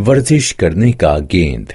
वर्जिश करने का गेंद।